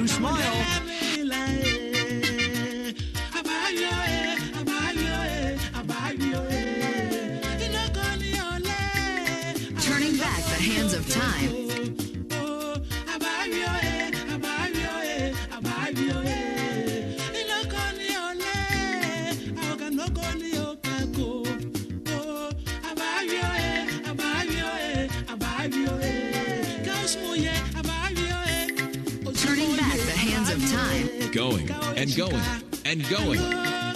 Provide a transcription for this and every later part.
you smile. Going and going and going. I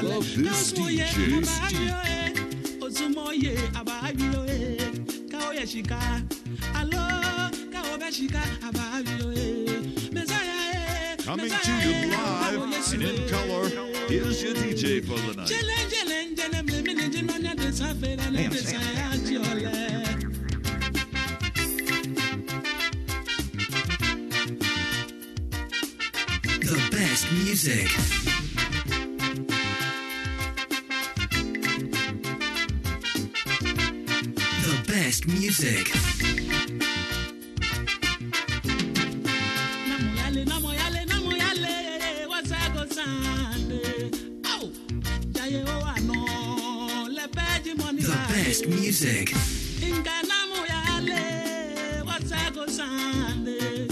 love this DJ Steve. ozumoye ababio kao ya shika alo kao be shika ababio mesaya Coming to you live and in color, here's your DJ for the night. jele jele jele mle music. Inga namoyale wasago sande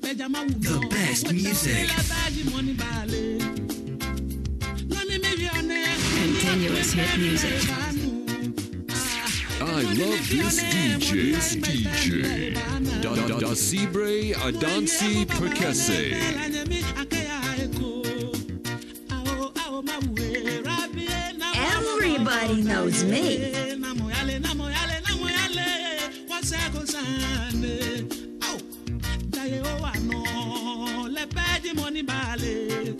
beja mawuno The best music. le beji money bale nani mi vione Continuous hit music. I love this DJ's DJ. Da da da Sibre Adansi Prekese. Everybody knows me. Peji money bale.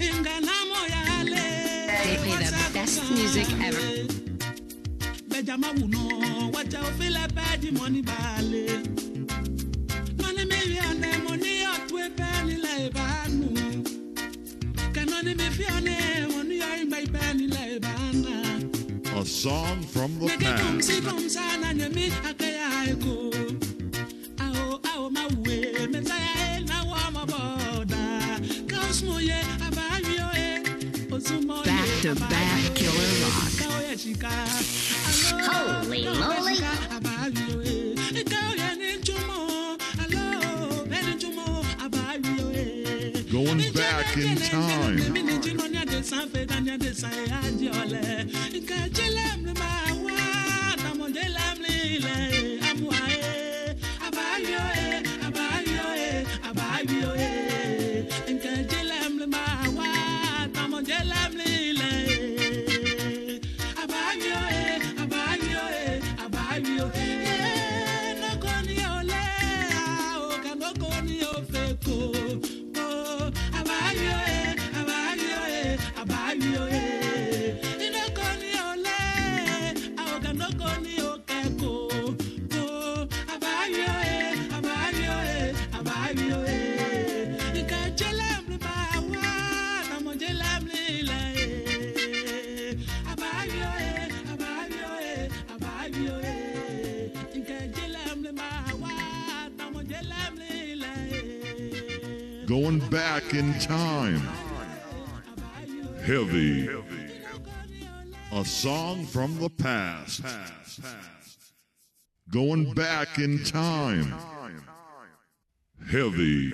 Inga They play the best music ever. Bejama wuno, wacha ofile peji money bale. Money me viane, money otwe penny le banu. Kanoni me fiane, money yo imba penny le bana. A song from the past. Alo, ye ni nchumo abavio e. Going back in time. Going back in time. Heavy. A song from the past. Going back in time. Heavy.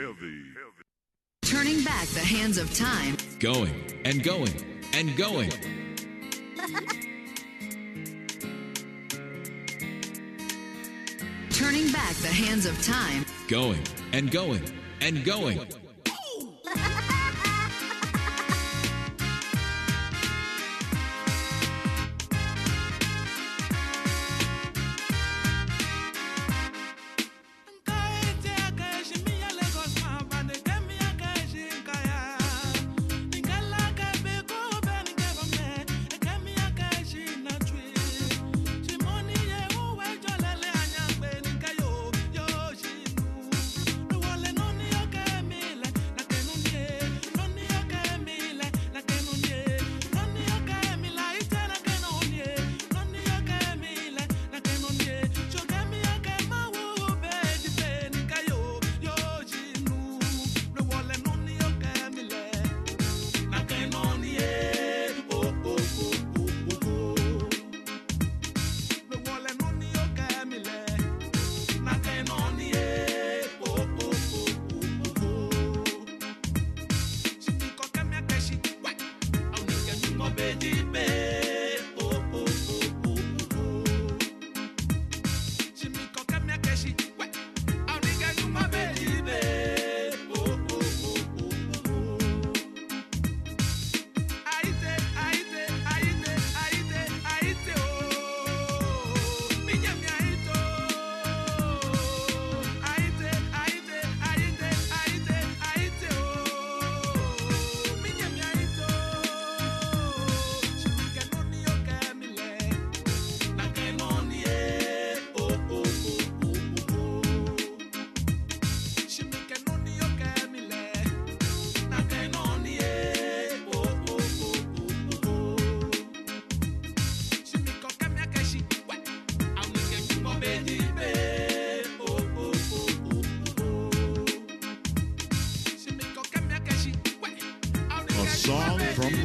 Turning back the hands of time. Going and going and going. Turning back the hands of time. Going and going and going.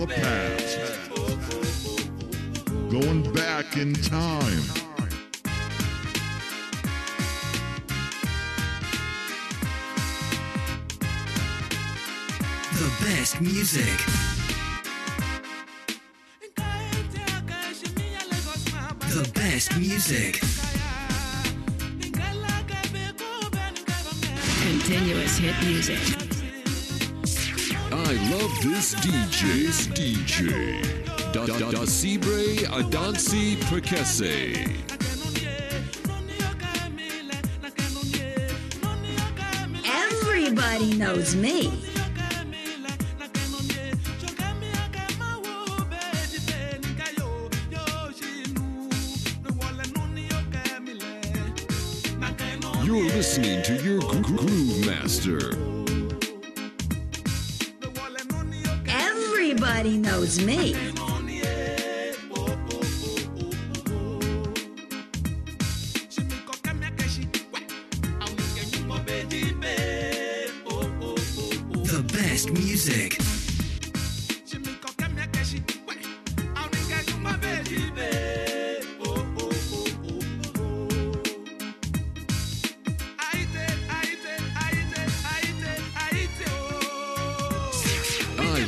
From past. Going back in time. The best music. The best music. Continuous hit music. I love this DJ. This DJ. Da da da Sibre Adansi Prekese. Everybody knows me. You're listening to your groove master. Everybody knows me.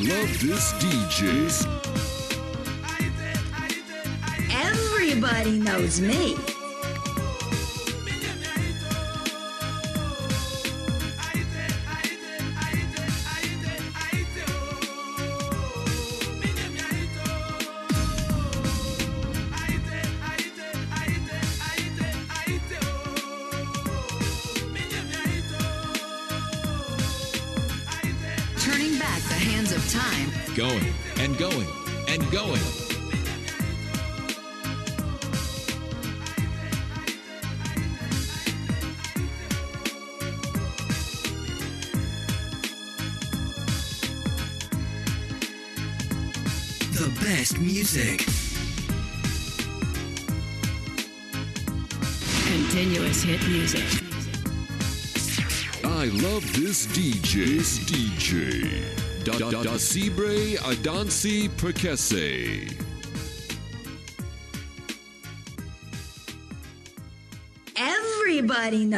Love this. Everybody knows me. Time. Going and going and going. The best music. Continuous hit music. I love this DJ. This DJ. Da da da Sibre Adansi Prekese. Everybody knows.